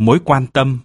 mối quan tâm